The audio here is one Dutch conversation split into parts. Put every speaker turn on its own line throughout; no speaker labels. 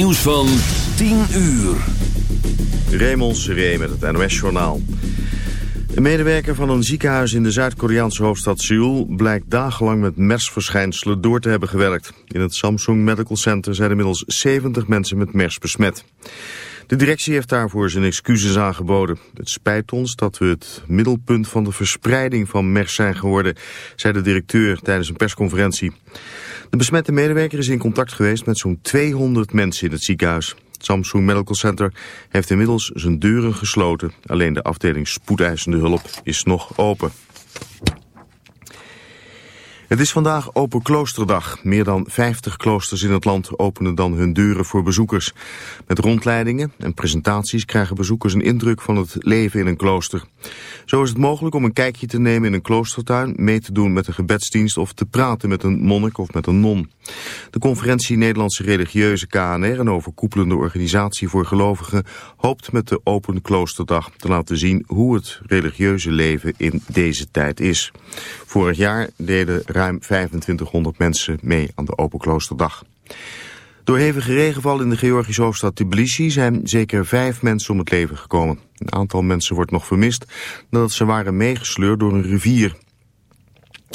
Nieuws van 10 uur.
Raymond Seré met het NOS-journaal. Een medewerker van een ziekenhuis in de Zuid-Koreaanse hoofdstad Seoul... blijkt dagenlang met MERS-verschijnselen door te hebben gewerkt. In het Samsung Medical Center zijn inmiddels 70 mensen met MERS besmet. De directie heeft daarvoor zijn excuses aangeboden. Het spijt ons dat we het middelpunt van de verspreiding van MERS zijn geworden... zei de directeur tijdens een persconferentie. De besmette medewerker is in contact geweest met zo'n 200 mensen in het ziekenhuis. Het Samsung Medical Center heeft inmiddels zijn deuren gesloten. Alleen de afdeling spoedeisende hulp is nog open. Het is vandaag Open Kloosterdag. Meer dan 50 kloosters in het land openen dan hun deuren voor bezoekers. Met rondleidingen en presentaties krijgen bezoekers een indruk van het leven in een klooster. Zo is het mogelijk om een kijkje te nemen in een kloostertuin, mee te doen met een gebedsdienst of te praten met een monnik of met een non. De conferentie Nederlandse Religieuze KNR, een overkoepelende organisatie voor gelovigen, hoopt met de Open Kloosterdag te laten zien hoe het religieuze leven in deze tijd is. Vorig jaar deden ruim 2500 mensen mee aan de Open Kloosterdag. Door hevige regenval in de Georgische hoofdstad Tbilisi zijn zeker vijf mensen om het leven gekomen. Een aantal mensen wordt nog vermist nadat ze waren meegesleurd door een rivier.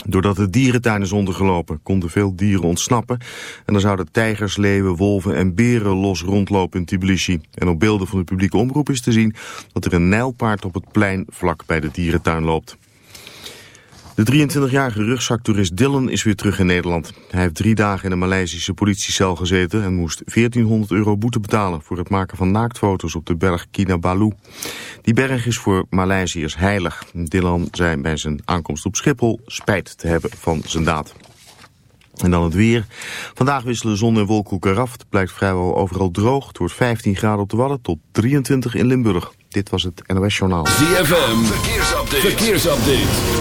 Doordat de dierentuin is ondergelopen, konden veel dieren ontsnappen. En dan zouden tijgers, leeuwen, wolven en beren los rondlopen in Tbilisi. En op beelden van de publieke omroep is te zien dat er een nijlpaard op het plein vlak bij de dierentuin loopt. De 23-jarige rugzaktoerist Dylan is weer terug in Nederland. Hij heeft drie dagen in een Maleisische politiecel gezeten... en moest 1400 euro boete betalen voor het maken van naaktfoto's op de berg Kinabalu. Die berg is voor Maleisiërs heilig. Dylan zei bij zijn aankomst op Schiphol spijt te hebben van zijn daad. En dan het weer. Vandaag wisselen zon en wolken elkaar. Het blijkt vrijwel overal droog. Het wordt 15 graden op de Wadden tot 23 in Limburg. Dit was het NOS Journaal.
ZFM, verkeersupdate. verkeersupdate.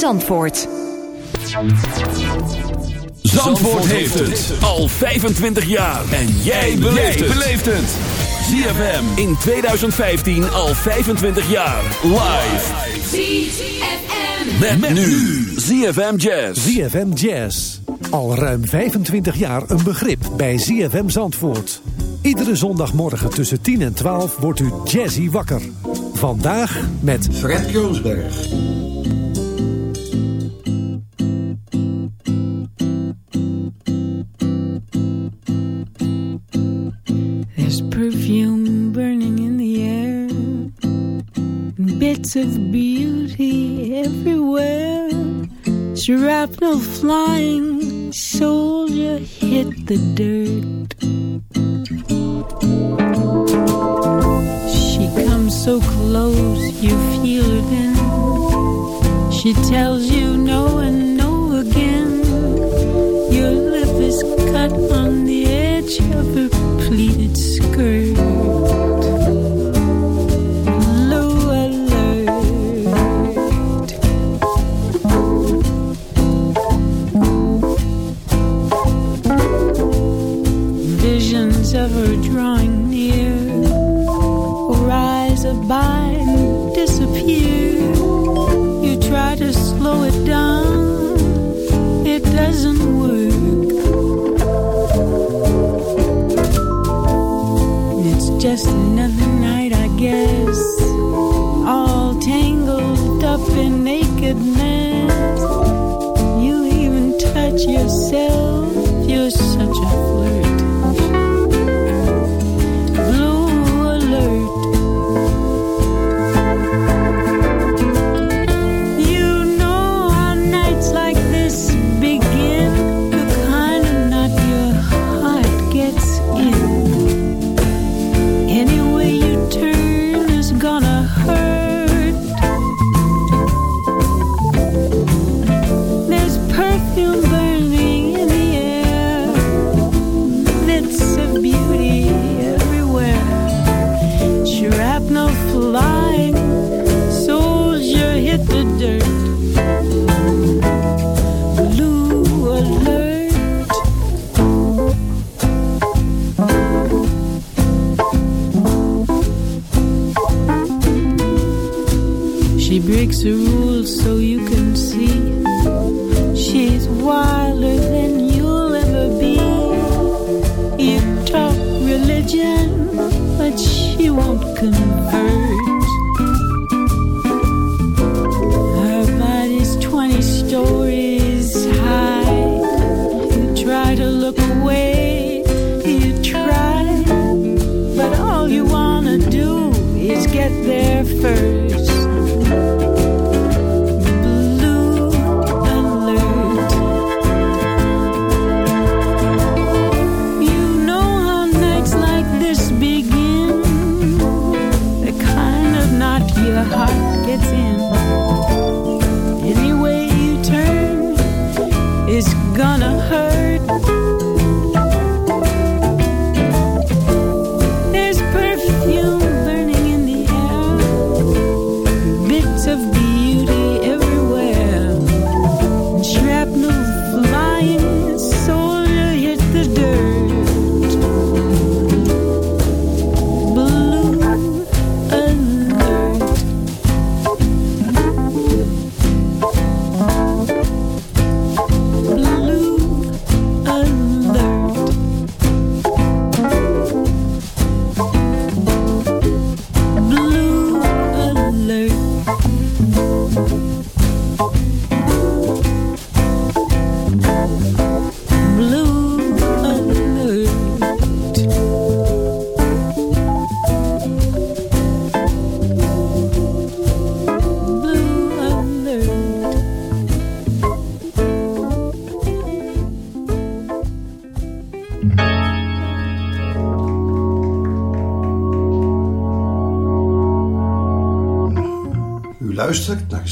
Zandvoort.
Zandvoort heeft het al 25 jaar. En jij beleeft het. ZFM in 2015 al 25 jaar. Live.
ZFM.
Met, met nu. ZFM Jazz.
ZFM Jazz. Al ruim 25 jaar een begrip bij ZFM Zandvoort. Iedere zondagmorgen tussen 10 en 12 wordt u jazzy wakker. Vandaag met
Fred Kroonsberg.
Of beauty everywhere. Shrapnel flying, soldier hit the dirt. She comes so close, you feel her then. She tells you no and no again. Your lip is cut on the edge of her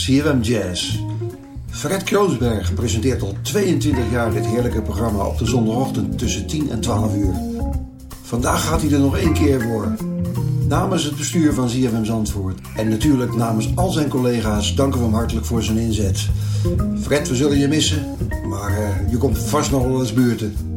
CRM Jazz. Fred Kroonsberg presenteert al 22 jaar dit heerlijke programma op de zondagochtend tussen 10 en 12 uur. Vandaag gaat hij er nog één keer voor. Namens het bestuur van ZFM Zandvoort en natuurlijk namens al zijn collega's danken we hem hartelijk voor zijn inzet. Fred, we zullen je missen, maar eh, je komt vast nog wel eens buurten.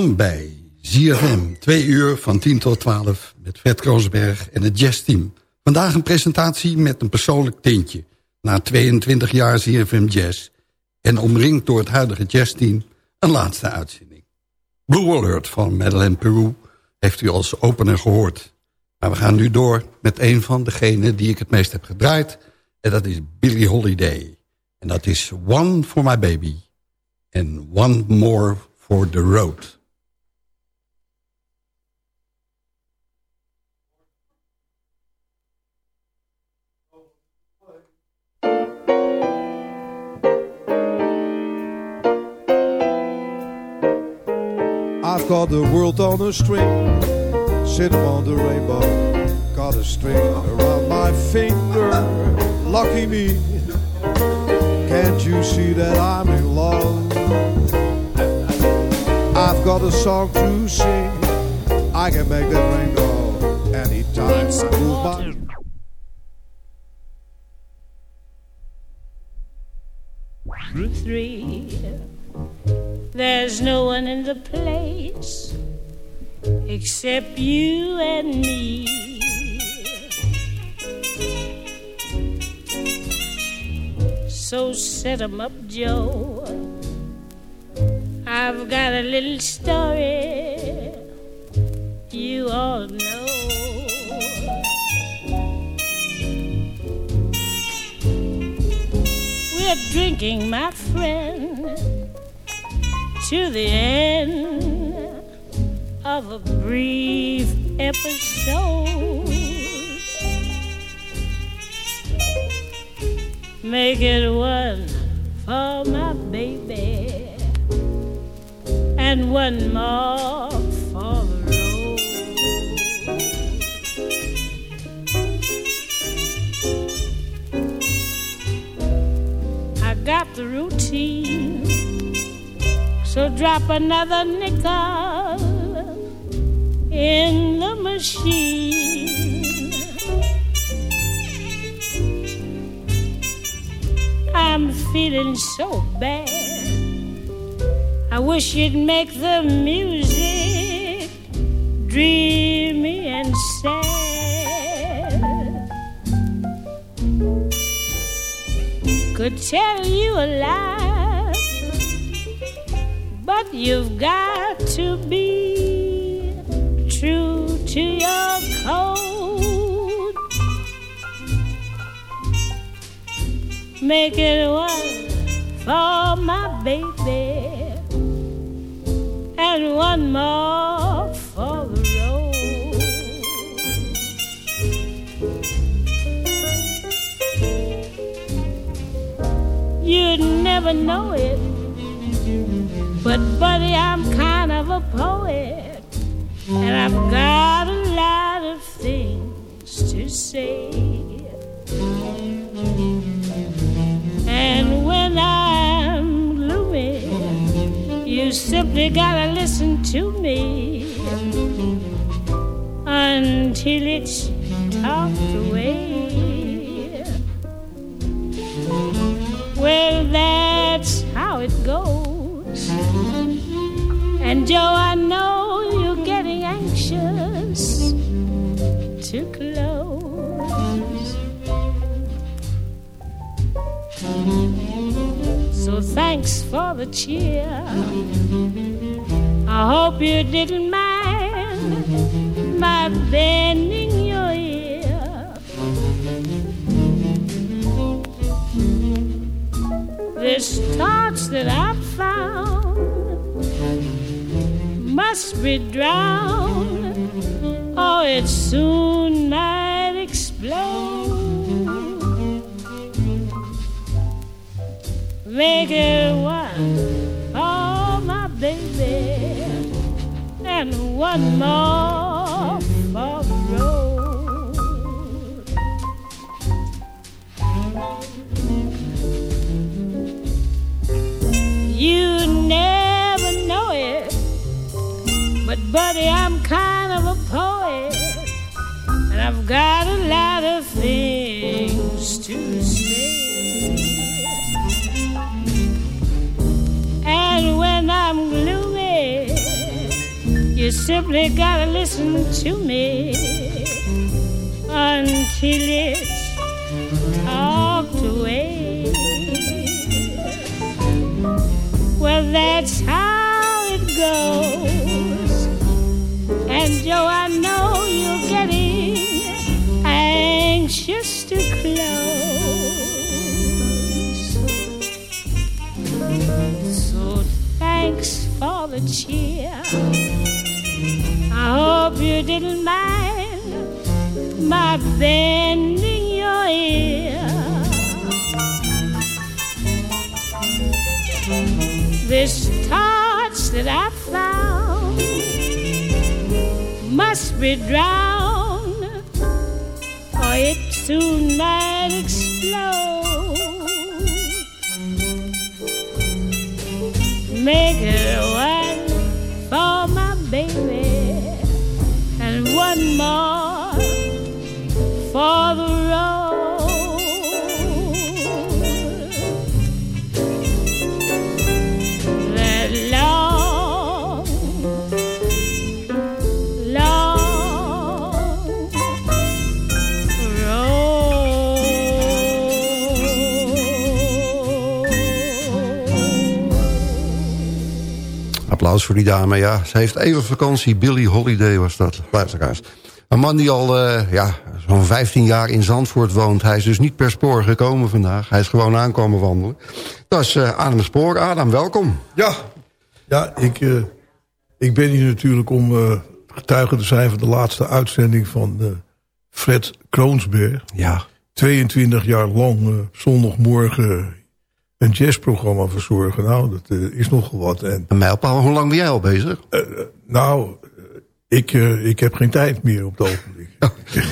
Welkom bij ZFM, twee uur van 10 tot 12 met Fred Kroosberg en het jazzteam. Vandaag een presentatie met een persoonlijk tintje. Na 22 jaar ZFM Jazz en omringd door het huidige jazzteam een laatste uitzending. Blue Alert van Madeleine Peru heeft u als opener gehoord. Maar we gaan nu door met een van degenen die ik het meest heb gedraaid. En dat is Billie Holiday. En dat is One for My Baby. En One More for the Road.
I've got the world on a string, sitting on the rainbow. Got a string around my finger, lucky me. Can't you see that I'm in love? I've got a song to sing, I can make that rain go anytime. I move my
three. There's no one in the place except you and me. So set 'em up, Joe. I've got a little story you all know. We're drinking, my friend, to the end of a brief episode. Make it one for my baby and one more for the road. I got the routine, so drop another nickel in the machine. I'm feeling so bad. I wish you'd make the music dreamy and sad. Could tell you a lie, but you've got to be true to your code. Make it one for my baby and one more for the road. You'd never know it, buddy, I'm kind of a poet, and I've got a lot of things to say. And when I'm gloomy, you simply gotta listen to me until it's talked away. Joe, I know you're getting anxious to close. So thanks for the cheer. I hope you didn't mind my bending your ear. This thoughts that I must be drowned, or it soon might explode. Make it one for my baby and one more for the I'm kind of a poet, and I've got a lot of things to say. And when I'm gloomy, you simply gotta listen to me until it's talked away. Well, that's how it goes. And Joe, I know you're getting anxious to close. So thanks for the cheer. I hope you didn't mind my bending your ear. Be drowned, or it soon might explode. Make it
Applaus voor die dame, ja. Ze heeft even vakantie. Billy Holiday was dat, luisteraars. Een man die al uh, ja, zo'n 15 jaar in Zandvoort woont. Hij is dus niet per spoor gekomen vandaag. Hij is gewoon aankomen wandelen. Dat is uh, Adam Spoor. Adam, welkom.
Ja, ja ik, uh, ik ben hier natuurlijk om getuige te zijn... van de laatste uitzending van Fred Kroonsberg.
Ja.
22 jaar lang zondagmorgen een jazzprogramma verzorgen. Nou, dat is nogal wat. En,
een mijlpaal, hoe lang ben jij al bezig?
nou, ik, uh, ik heb geen tijd meer op het ogenblik.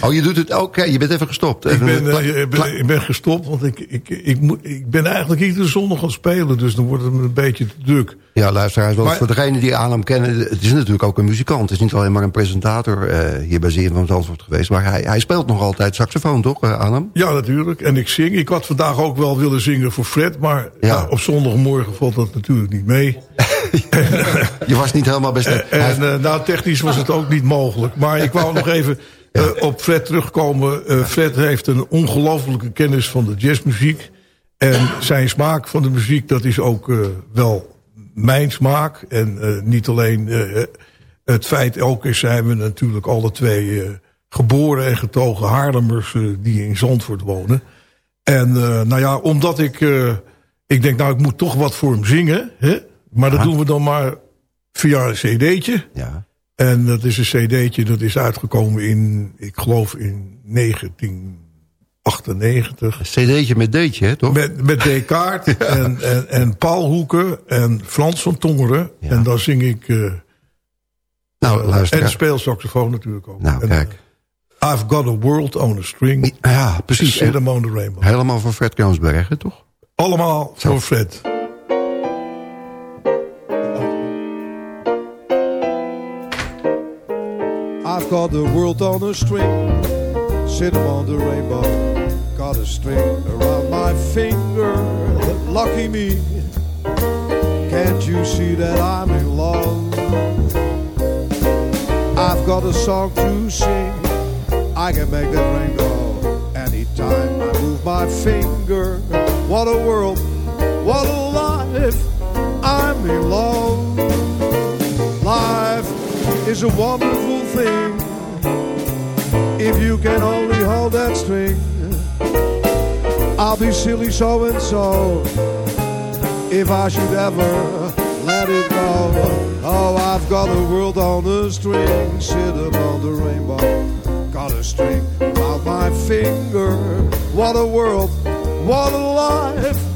Oh, je doet het ook? Okay, je bent even gestopt.
Ik, ben, uh, ik, ben, ik ben gestopt, want ik, ik, ik, moet, ik ben eigenlijk iedere zondag aan het spelen. Dus dan wordt het een beetje te druk.
Ja, luisteraars, maar, voor degenen die Adam kennen... het is natuurlijk ook een muzikant. Het is niet alleen maar een presentator uh, hier bij Zeer van Zandvoort geweest. Maar hij, hij speelt nog altijd saxofoon, toch, uh, Adam?
Ja, natuurlijk. En ik zing. Ik had vandaag ook wel willen zingen voor Fred. Maar ja. op zondagmorgen valt dat natuurlijk niet mee.
je was niet helemaal best...
En, en nou, technisch was het ook niet mogelijk. Maar ik wou nog even... Uh, op Fred terugkomen. Uh, Fred heeft een ongelofelijke kennis van de jazzmuziek. En zijn smaak van de muziek, dat is ook uh, wel mijn smaak. En niet alleen het feit, ook is zijn we natuurlijk alle twee geboren en getogen Haarlemmers die in Zandvoort wonen. En nou ja, omdat ik, ik denk nou ik moet toch wat voor hem zingen. Hè? Maar dat doen we dan maar via een cd'tje.
Ja.
En dat is een cd'tje dat is uitgekomen in, ik geloof in 1998.
Een cd'tje met D'tje, hè, toch?
Met, met D-kaart ja. en, en, en Paul Hoeken en Frans van Tongeren. Ja. En dan zing ik... Uh,
nou, luister.
En speel saxofoon natuurlijk ook.
Nou,
en,
kijk.
Uh, I've got a world on a string.
Ja, precies.
Rainbow.
Helemaal voor Fred Kroonsberg, toch?
Allemaal Zo. voor Fred.
Got the world on a string, sitting on the rainbow. Got a string around my finger, lucky me. Can't you see that I'm in love? I've got a song to sing, I can make that rain go anytime I move my finger. What a world, what a life, I'm in love. Life is a wonderful thing if you can only hold that string. I'll be silly so and so if I should ever let it go. Oh, I've got the world on the string, sit on the rainbow. Got a string around my finger. What a world, what a life.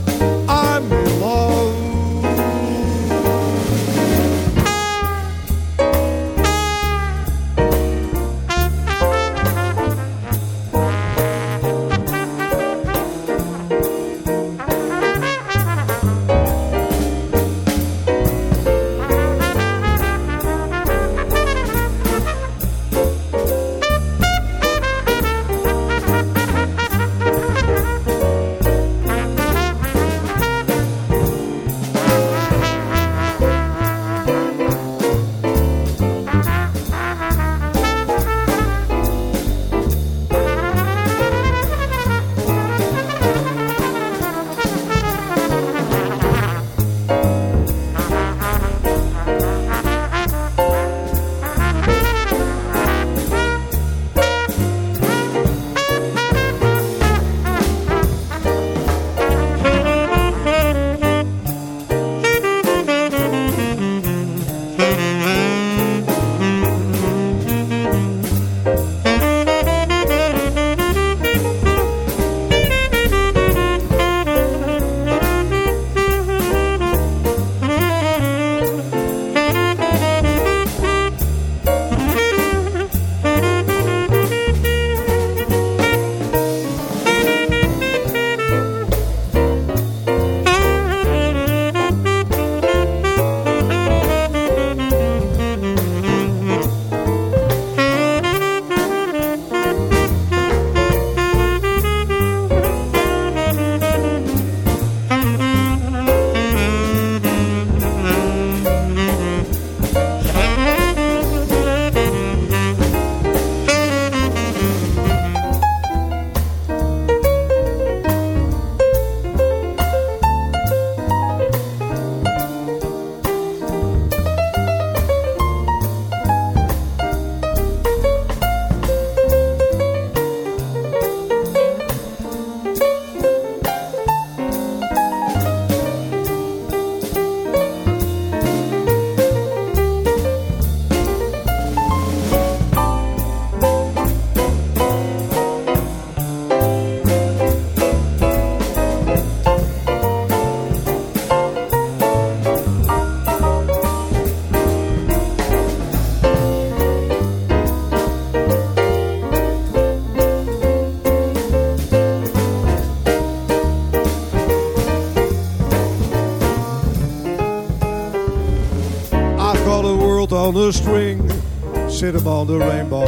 On the rainbow.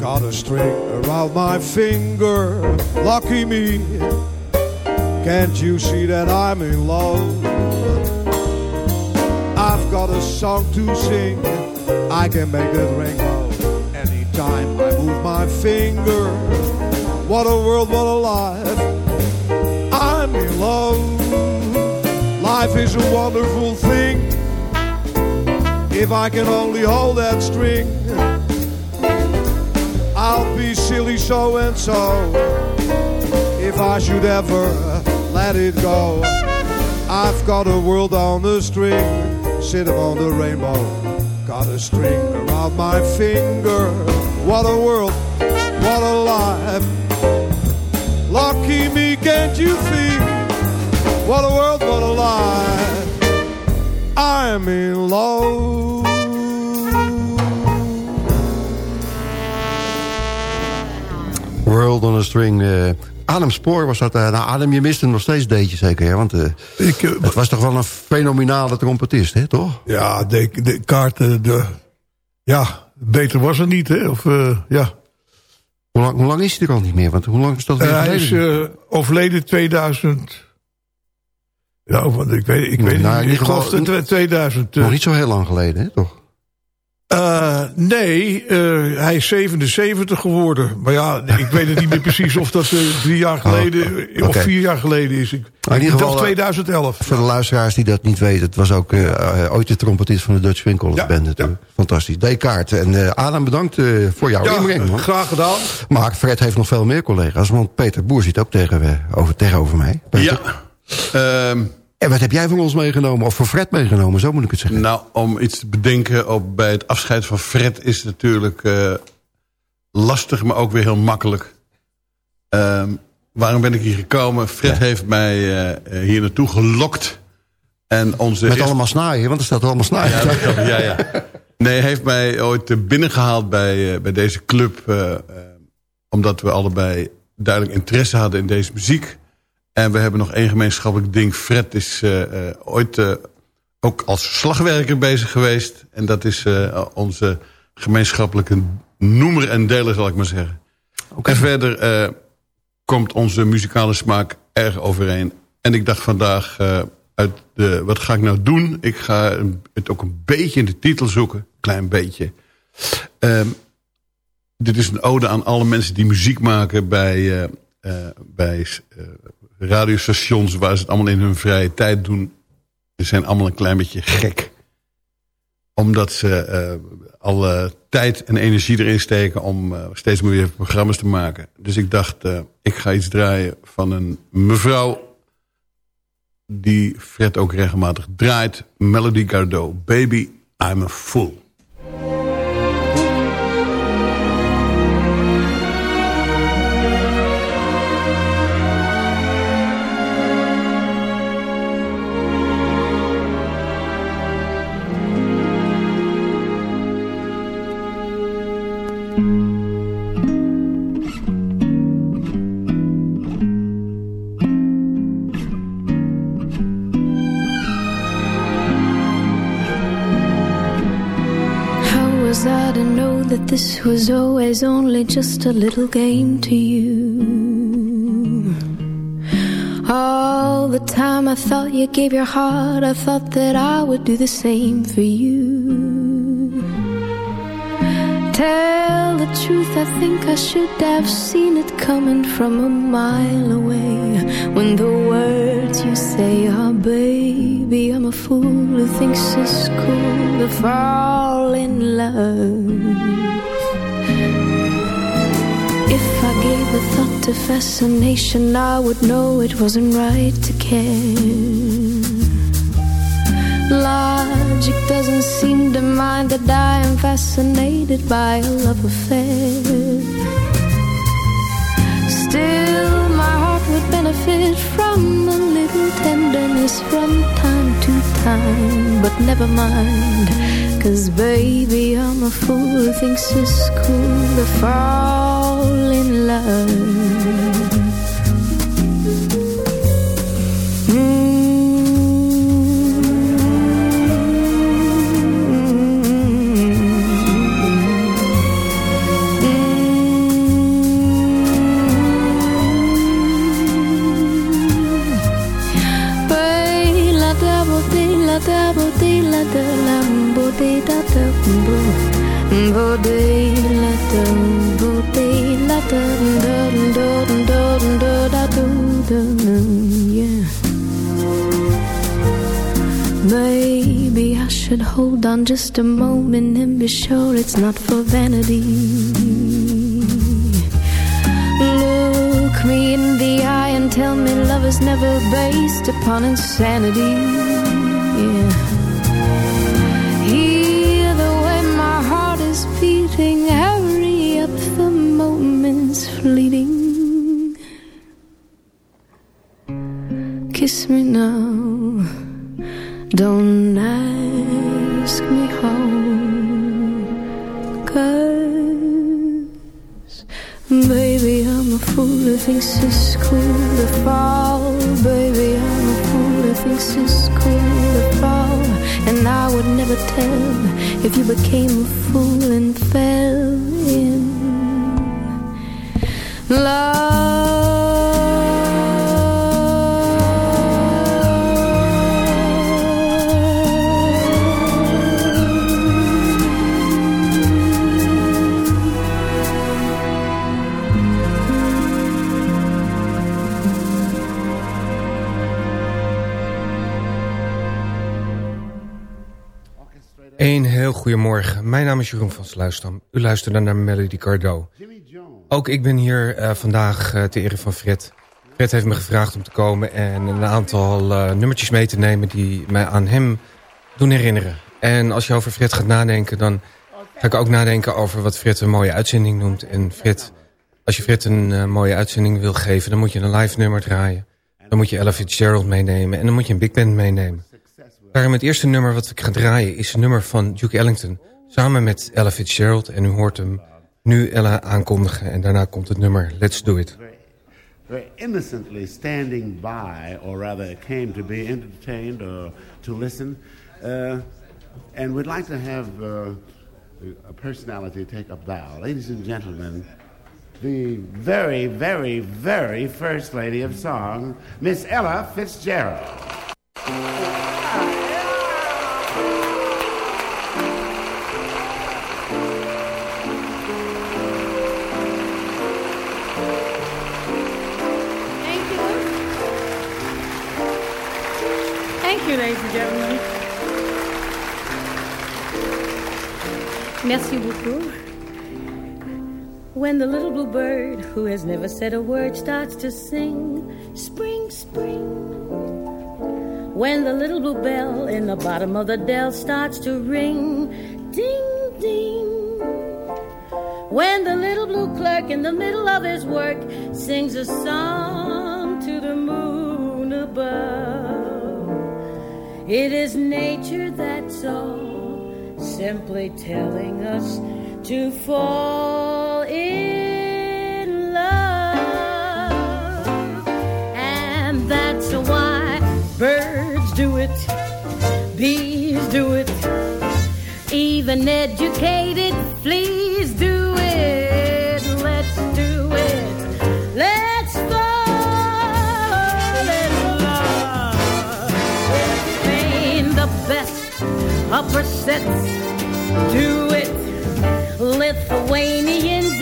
Got a string around my finger. Lucky me. Can't you see that I'm in love? I've got a song to sing. I can make it rainbow anytime I move my finger. What a world, what a life. I'm in love. Life is a wonderful thing. If I can only hold that string, I'll be silly so and so. If I should ever let it go, I've got a world on the string sitting on the rainbow. Got a string around my finger. What a world, what a life. Lucky me, can't you see? What a world, what a life. I'm in love.
World on a String. Uh, Adam Spoor was dat. Uh, nou, Adam, je mist hem nog steeds deetje zeker, hè? Want uh, ik, het was toch wel een fenomenale trompetist, hè, toch?
Ja, de, de kaarten, de, ja, beter was het niet, hè? Of, ja.
Hoe lang, hoe lang is hij er al niet meer? Want hoe lang is dat weer
Hij is overleden 2000... Ja, want ik weet, ik weet nou, niet. Ik geloof 2000...
Nog niet zo heel lang geleden, hè, toch?
Uh, nee, uh, hij is 77 geworden. Maar ja, ik weet het niet meer precies of dat uh, drie jaar geleden oh, okay. of vier jaar geleden is. Ik, in ieder geval 2011.
Voor de luisteraars die dat niet weten, het was ook ooit de trompetist van de Dutch Winkel ja, Band natuurlijk. Ja. Fantastisch. Descartes. En Adam, bedankt voor jouw ja, inbreng. Man.
graag gedaan.
Maar Fred heeft nog veel meer collega's, want Peter Boer zit ook tegen, over, tegenover mij. Peter.
Ja. Um,
en wat heb jij van ons meegenomen? Of voor Fred meegenomen, zo moet ik het zeggen.
Nou, om iets te bedenken op, bij het afscheid van Fred... is natuurlijk uh, lastig, maar ook weer heel makkelijk. Uh, waarom ben ik hier gekomen? Fred ja. heeft mij uh, hier naartoe gelokt. En onze
Met allemaal snaaien, want er staat allemaal snaaien.
Ja, ja, ja. Nee, hij heeft mij ooit binnengehaald bij, bij deze club... omdat we allebei duidelijk interesse hadden in deze muziek... En we hebben nog één gemeenschappelijk ding. Fred is uh, uh, ooit uh, ook als slagwerker bezig geweest. En dat is onze gemeenschappelijke noemer en deler, zal ik maar zeggen. Okay. En verder komt onze muzikale smaak erg overeen. En ik dacht vandaag, uit de, wat ga ik nou doen? Ik ga het ook een beetje in de titel zoeken. Klein beetje. Um, dit is een ode aan alle mensen die muziek maken bij, bij radiostations waar ze het allemaal in hun vrije tijd doen... Ze zijn allemaal een klein beetje gek. Omdat ze uh, alle tijd en energie erin steken om uh, steeds meer programma's te maken. Dus ik dacht, uh, ik ga iets draaien van een mevrouw... die Fred ook regelmatig draait. Melody Gardot. Baby, I'm a fool.
Only just a little game to you. All the time I thought you gave your heart, I thought that I would do the same for you. Tell the truth, I think I should have seen it coming from a mile away. When the words you say are, baby, I'm a fool who thinks it's cool to fall in love. If I gave a thought to fascination, I would know it wasn't right to care. Logic doesn't seem to mind that I am fascinated by a love affair. Still, my heart would benefit from a little tenderness from time to time. But never mind, cause baby, I'm a fool who thinks it's cool to fall in love. Just a moment and be sure it's not for vanity. Look me in the eye and tell me love is never based upon insanity. Yeah.
Jeroen van Sluisdam. U luistert naar Melody Cardo. Ook ik ben hier uh, vandaag uh, ter ere van Fred. Fred heeft me gevraagd om te komen en een aantal uh, nummertjes mee te nemen... die mij aan hem doen herinneren. En als je over Fred gaat nadenken, dan ga ik ook nadenken over wat Fred een mooie uitzending noemt. En Fred, als je Fred een mooie uitzending wil geven, dan moet je een live nummer draaien. Dan moet je Ella Fitzgerald meenemen en dan moet je een big band meenemen. Daarom het eerste nummer wat ik ga draaien is een nummer van Duke Ellington. Samen met Ella Fitzgerald. En u hoort hem nu Ella aankondigen. En daarna komt het nummer Let's Do It.
Very innocently standing by, or rather came to be entertained or to listen. Uh, and we'd like to have uh, a personality take up bow. Ladies and gentlemen, the very, very, very first lady of song, Miss Ella Fitzgerald.
Merci beaucoup. When the little blue bird, who has never said a word, starts to sing, spring, spring. When the little blue bell in the bottom of the dell starts to ring, ding, ding. When the little blue clerk in the middle of his work sings a song to the moon above. It is nature that's all, simply telling us to fall in love. And that's why birds do it, bees do it, even educated fleas do upper sets to it. Lithuanians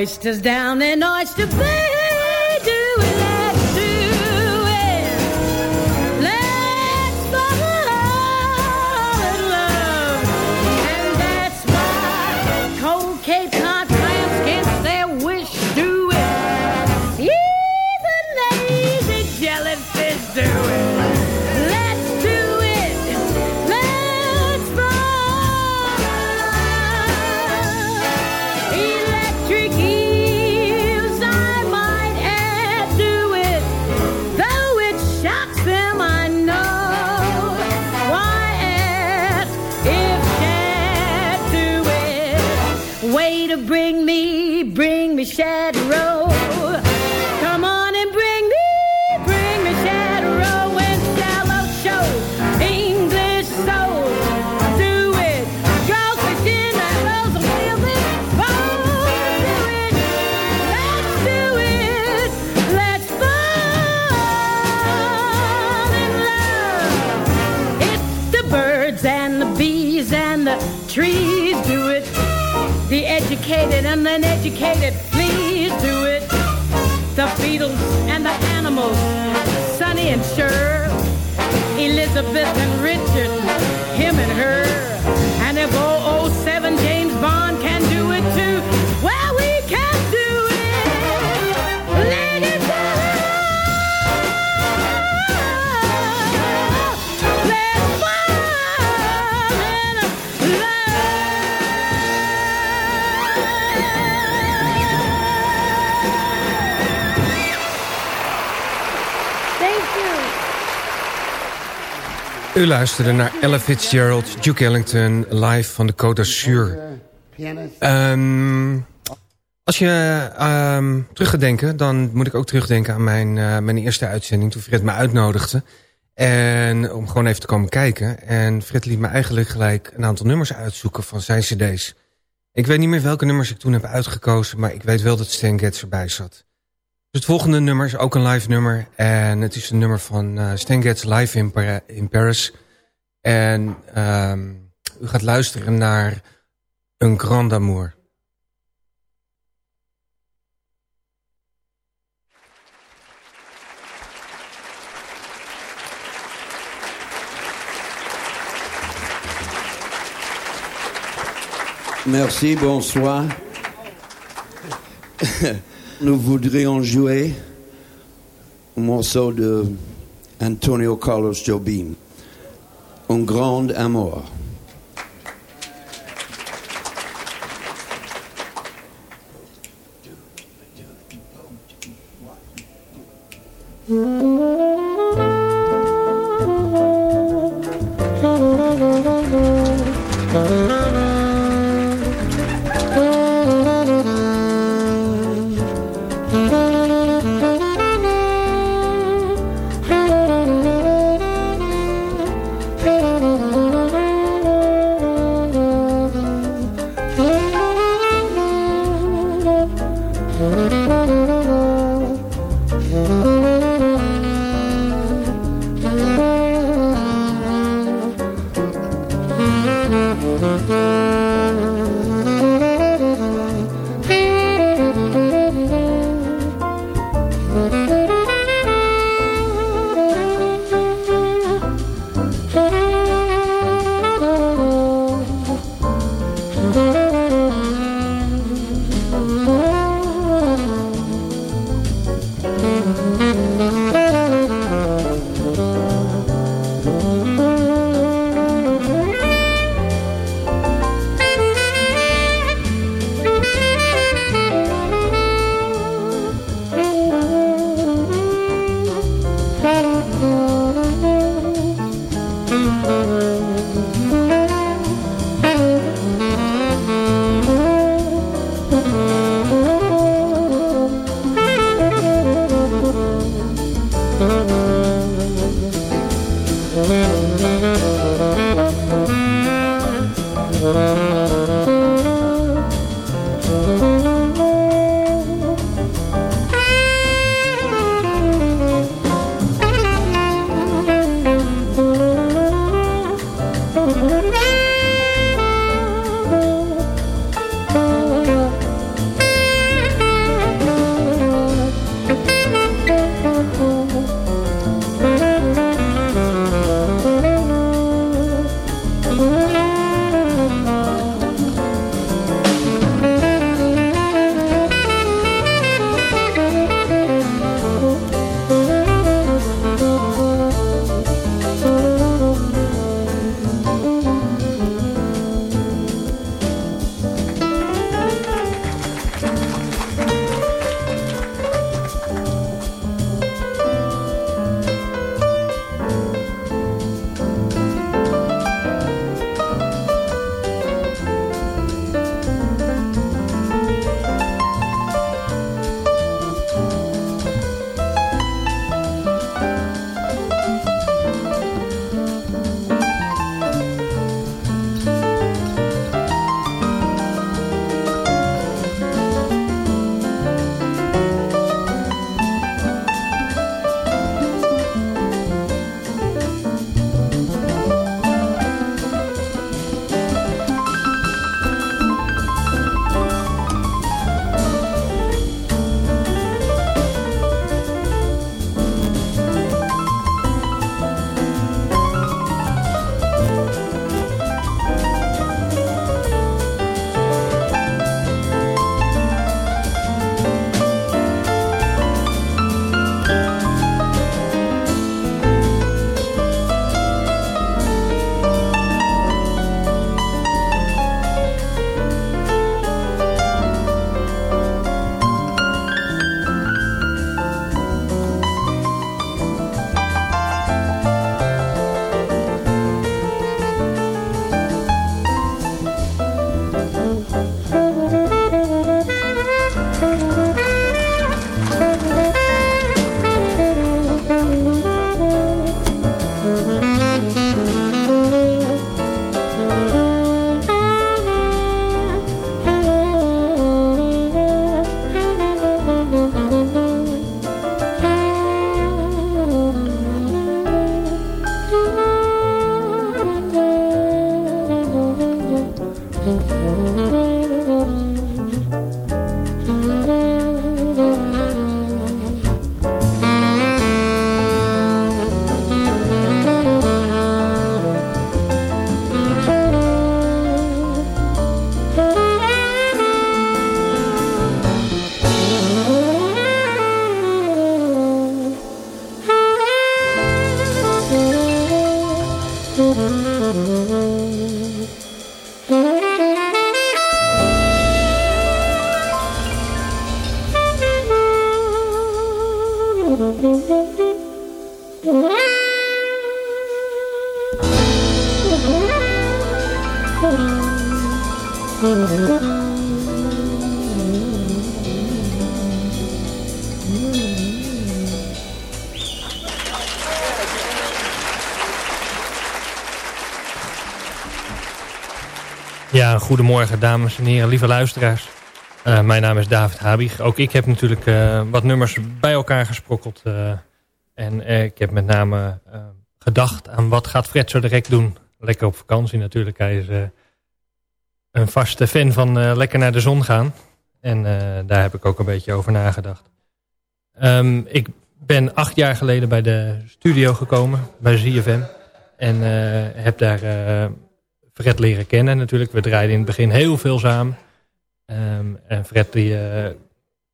Oysters down in Oyster Bay bring me, bring me Shadow educated and uneducated, please do it. The Beatles and the animals, Sonny and Cher, Elizabeth and Richard,
U luisterde naar Ella Fitzgerald, Duke Ellington, live van de Côte d'Azur. Ehm, als je ehm, terug gaat denken, dan moet ik ook terugdenken aan mijn, eh, mijn eerste uitzending... toen Fred me uitnodigde. En om gewoon even te komen kijken. En Fred liet me eigenlijk gelijk een aantal nummers uitzoeken van zijn cd's. Ik weet niet meer welke nummers ik toen heb uitgekozen... maar ik weet wel dat Stan Getz erbij zat. Dus het volgende nummer is ook een live nummer. En het is een nummer van uh, live in, Par in Paris. En um, u gaat luisteren naar Un Grand Amour.
Merci, bonsoir. Nous voudrions jouer un morceau de Antonio Carlos Jobim, Un Grand Amour.
Ja, goedemorgen dames en heren, lieve luisteraars. Uh, mijn naam is David Habig. Ook ik heb natuurlijk uh, wat nummers bij elkaar gesprokkeld. Uh, en ik heb met name gedacht aan wat gaat Fred zo direct doen. Lekker op vakantie natuurlijk. Hij is een vaste fan van lekker naar de zon gaan. En daar heb ik ook een beetje over nagedacht. Um, ik ben acht jaar geleden bij de studio gekomen, bij ZFM. En heb daar Fred leren kennen natuurlijk. We draaiden in het begin heel veel samen. Um, en Fred die,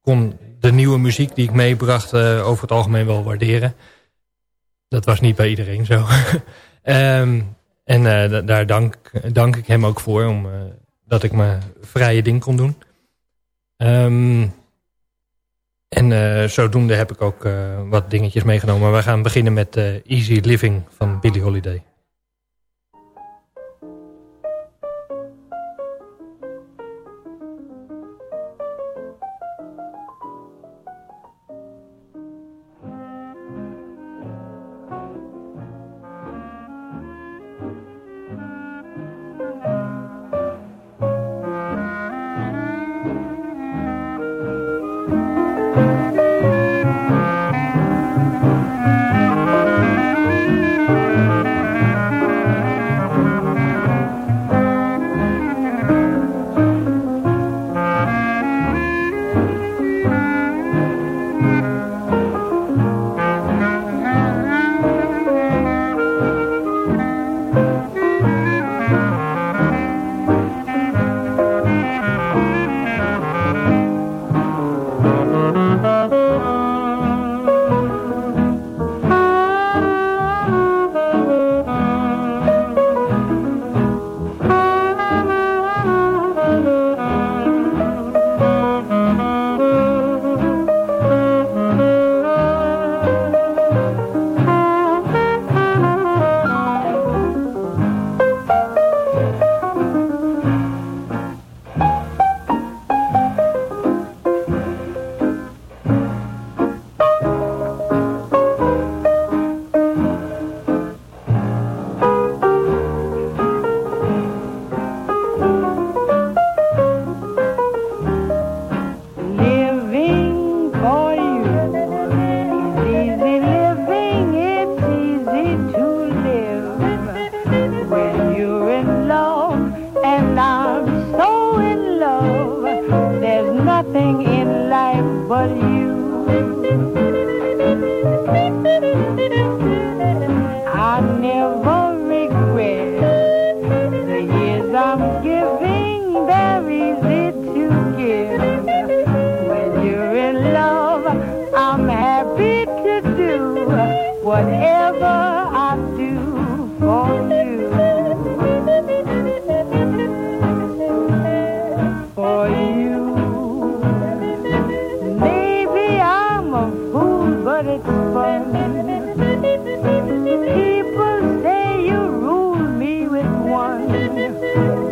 kon de nieuwe muziek die ik meebracht over het algemeen wel waarderen. Dat was niet bij iedereen zo. um, en uh, daar dank, dank ik hem ook voor, om, dat ik mijn vrije ding kon doen. Um, en zodoende heb ik ook wat dingetjes meegenomen. We gaan beginnen met Easy Living van Billie Holiday.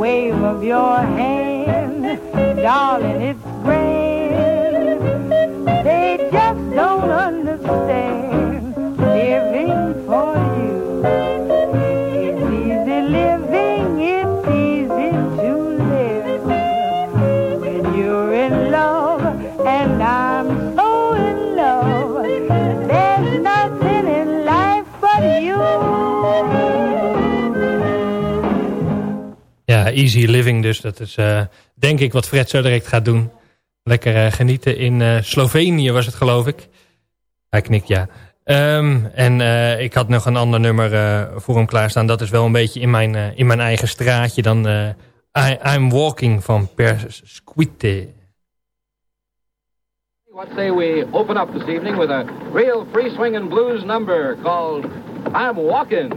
wave of your hand. Darling, it's great. Easy living dus. Dat is uh, denk ik wat Fred zo direct gaat doen. Lekker uh, genieten in uh, Slovenië was het geloof ik. Hij knikt ja. Um, en ik had nog een ander nummer voor hem klaarstaan. Dat is wel een beetje in mijn, in mijn eigen straatje. Dan I'm Walking van Persquite.
What say we open up this evening with a real free swing and blues number called I'm Walking.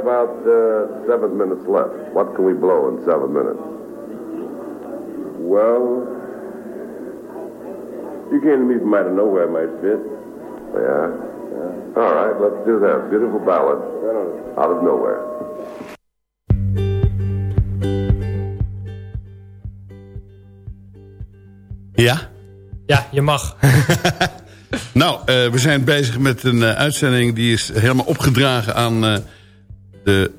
About uh, seven minutes left. What can we blow in seven minutes? Well, you came to me from out of nowhere, my fit. Yeah. yeah. All right, let's do that. Beautiful ballad. Out of nowhere.
Ja?
Ja, je mag.
nou, uh, we zijn bezig met een uh, uitzending... die is helemaal opgedragen aan uh, de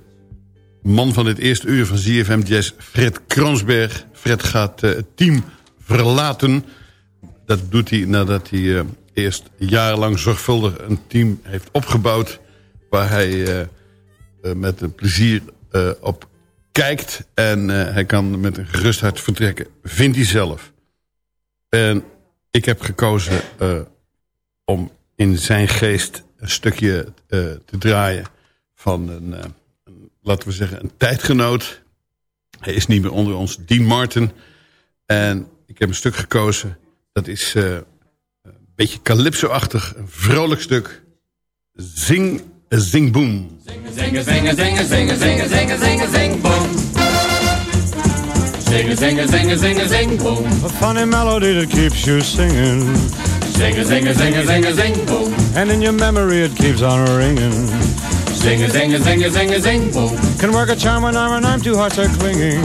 man van dit eerste uur van ZFM. Fred Kransberg. Fred gaat het team verlaten. Dat doet hij nadat hij eerst jarenlang zorgvuldig een team heeft opgebouwd... waar hij met een plezier op kijkt. En hij kan met een gerust hart vertrekken, vindt hij zelf. En ik heb gekozen om in zijn geest een stukje te draaien van een, uh, een, laten we zeggen, een tijdgenoot. Hij is niet meer onder ons, Dean Martin. En ik heb een stuk gekozen, dat is een beetje calypso-achtig, een vrolijk stuk. Zing, zing, boom.
Zingen, zingen, zingen, zingen, zingen, zingen, zingen, zingen, zing, boom. Sing a sing a sing boom.
A funny melody that keeps you singing.
Sing a sing a sing a sing a sing boom.
And in your memory it keeps on ringing.
Sing a sing a sing a sing a sing boom.
Can work a charm when arm and arm two hearts are clinging.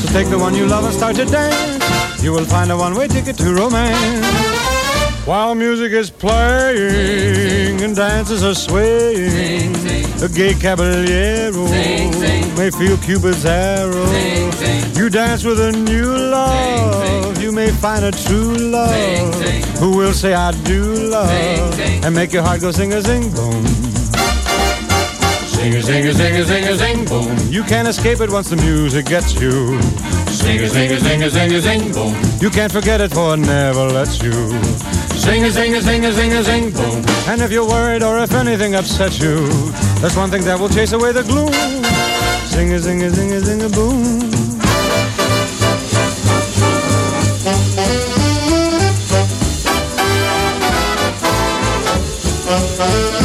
So take the one you love and start to dance. You will find a one-way ticket to romance. While music is playing and dances are swaying, a gay caballero may feel Cupid's arrow. You dance with a new love, you may find a true love who will say I do love and make your heart go sing a sing boom.
Zinger, zinger, zinger, zinger, zing, boom.
You can't escape it once the music gets you.
Zinger, zinger, zinger, zinger, zing, boom.
You can't forget it for it never lets you.
Zinger, zinger, zinger, zinger, zing, boom.
And if you're worried or if anything upsets you, that's one thing that will chase away the gloom. Zinger, zinger, zinger, zinger, boom. Thank you.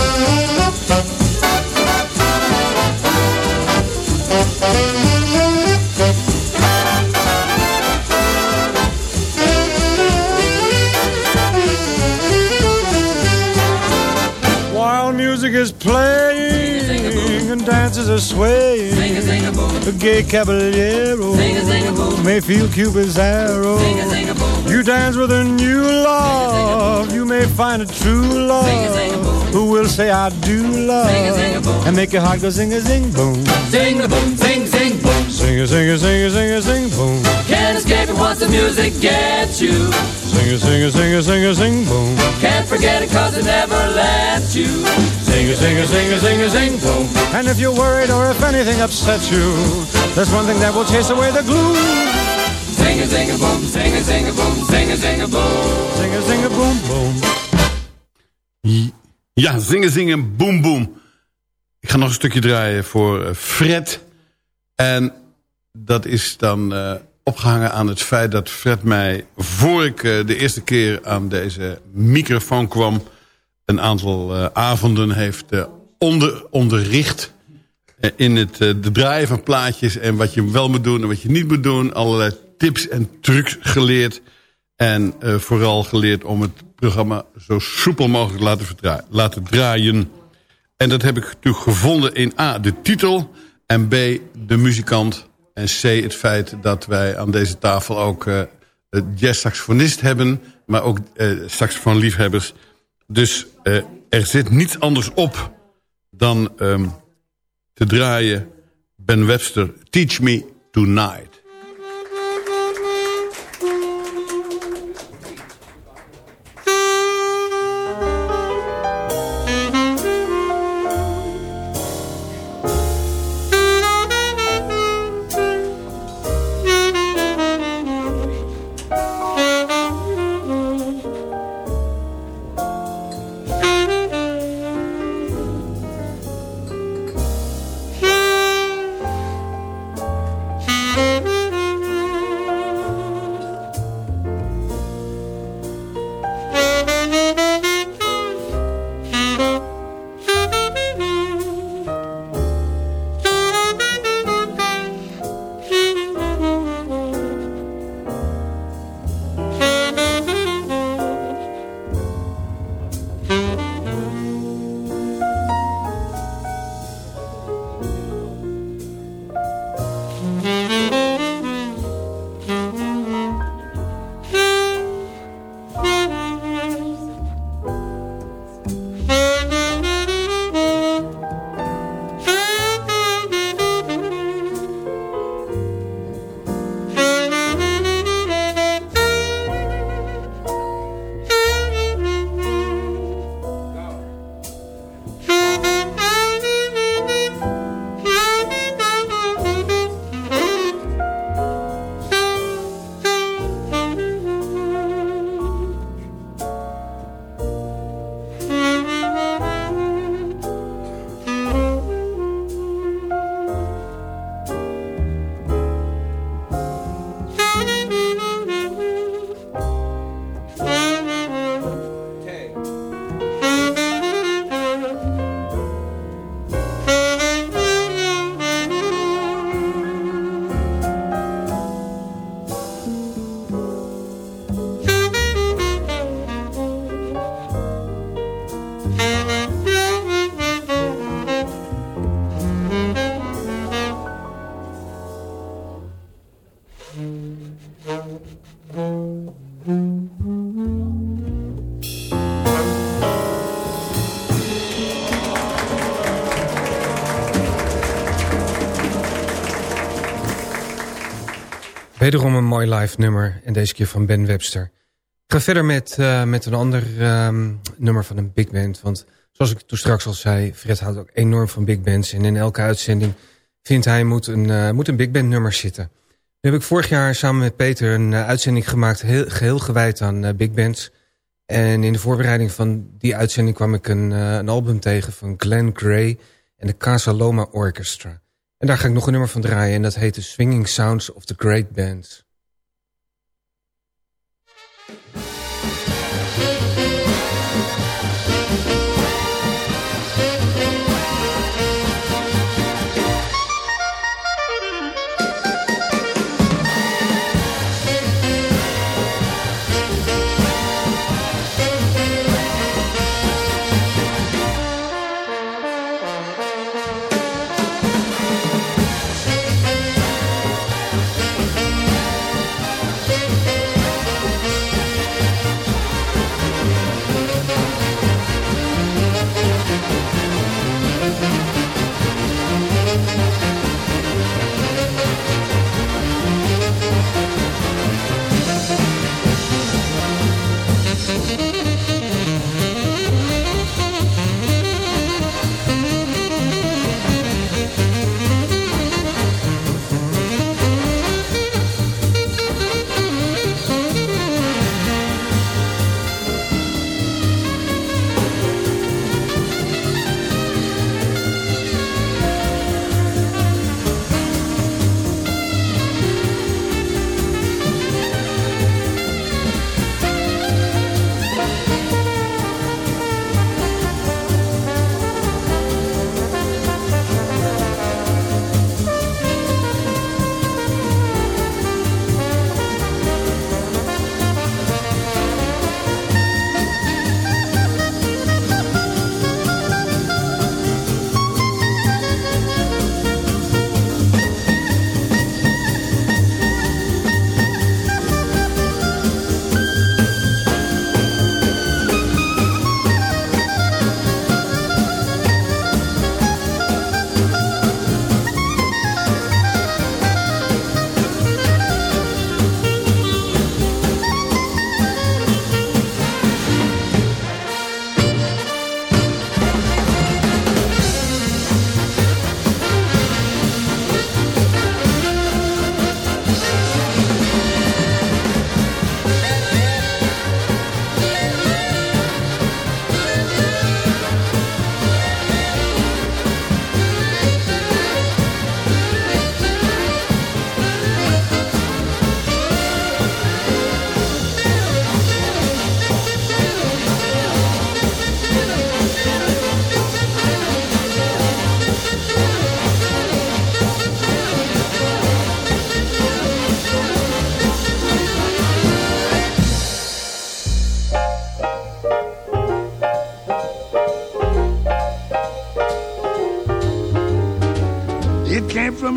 Dances are swaying.
Sing a sing a.
A gay caballero
Sing a sing a
may feel Cupid's arrow.
Sing a sing a.
You dance with a new love. You may find a true love
Sing a sing a
who will say I do love
Sing a sing a
and make your heart go sing a sing boom.
Sing a boom, sing sing boom.
Sing a sing a sing a sing a sing boom.
Can't escape it once the music gets you.
Sing a sing a sing a sing a sing boom.
Can't forget it cause it never lets you.
Sing a sing a sing a sing a sing boom. And if you're worried or if anything upsets you, there's one thing that will chase away the gloom.
Sing a sing a boom, sing a sing a boom, sing a sing a boom.
Sing a sing a boom boom.
Ja, zingen, zingen, boom, boom. Ik ga nog een stukje draaien voor eh, Fred. En dat is dan uh, opgehangen aan het feit dat Fred mij... voor ik uh, de eerste keer aan deze microfoon kwam... een aantal uh, avonden heeft onder, onderricht... in het de draaien van plaatjes en wat je wel moet doen en wat je niet moet doen. Allerlei tips en trucs geleerd. En vooral geleerd om het programma zo soepel mogelijk laten, laten draaien. En dat heb ik natuurlijk gevonden in A, de titel... en B, de muzikant... en C, het feit dat wij aan deze tafel ook uh, jazz-saxofonist hebben... maar ook uh, saxofoonliefhebbers. Dus uh, er zit niets anders op dan um, te draaien... Ben Webster, Teach Me Tonight.
Wederom een mooi live nummer en deze keer van Ben Webster. Ik ga verder met, uh, met een ander um, nummer van een big band. Want zoals ik toen straks al zei, Fred houdt ook enorm van big bands. En in elke uitzending vindt hij moet een, uh, moet een big band nummer zitten. Nu heb ik vorig jaar samen met Peter een uh, uitzending gemaakt... Heel, geheel gewijd aan big bands. En in de voorbereiding van die uitzending kwam ik een, een album tegen... van Glenn Gray en de Casa Loma Orchestra. En daar ga ik nog een nummer van draaien. En dat heet The Swinging Sounds of the Great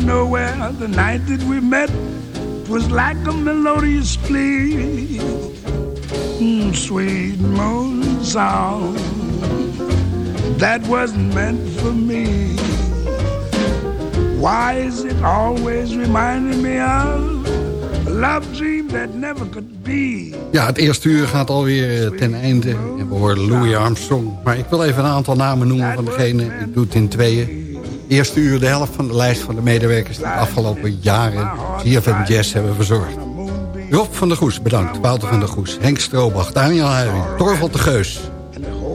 Bands.
the night that we met was like a melodious plea. Mm, sweet moon song that wasn't meant for me. Why is it always reminding me of a love dream that never could be?
Ja, het eerste uur gaat alweer eh, ten einde. En we horen Louis Armstrong. Maar ik wil even een aantal namen noemen van degene. Ik doe het in tweeën eerste uur de helft van de lijst van de medewerkers... die de afgelopen jaren CFM Jazz hebben verzorgd. Rob van der Goes, bedankt. Wouter van der Goes, Henk Stroobach, Daniel Huijing, Torvald de Geus...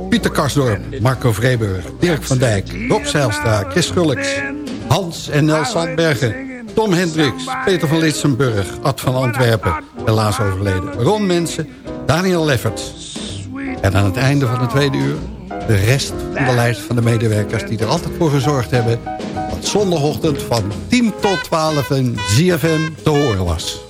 Pieter Karsdorp, Marco Vreeburg, Dirk van Dijk... Rob Zijlstra, Chris Gulks, Hans en Nel Sandbergen... Tom Hendricks, Peter van Litsenburg, Ad van Antwerpen... helaas overleden, Ron Mensen, Daniel Leffert. En aan het einde van het tweede uur de rest van de lijst van de medewerkers... die er altijd voor gezorgd hebben... dat zondagochtend van 10 tot 12 een ZFM te horen was.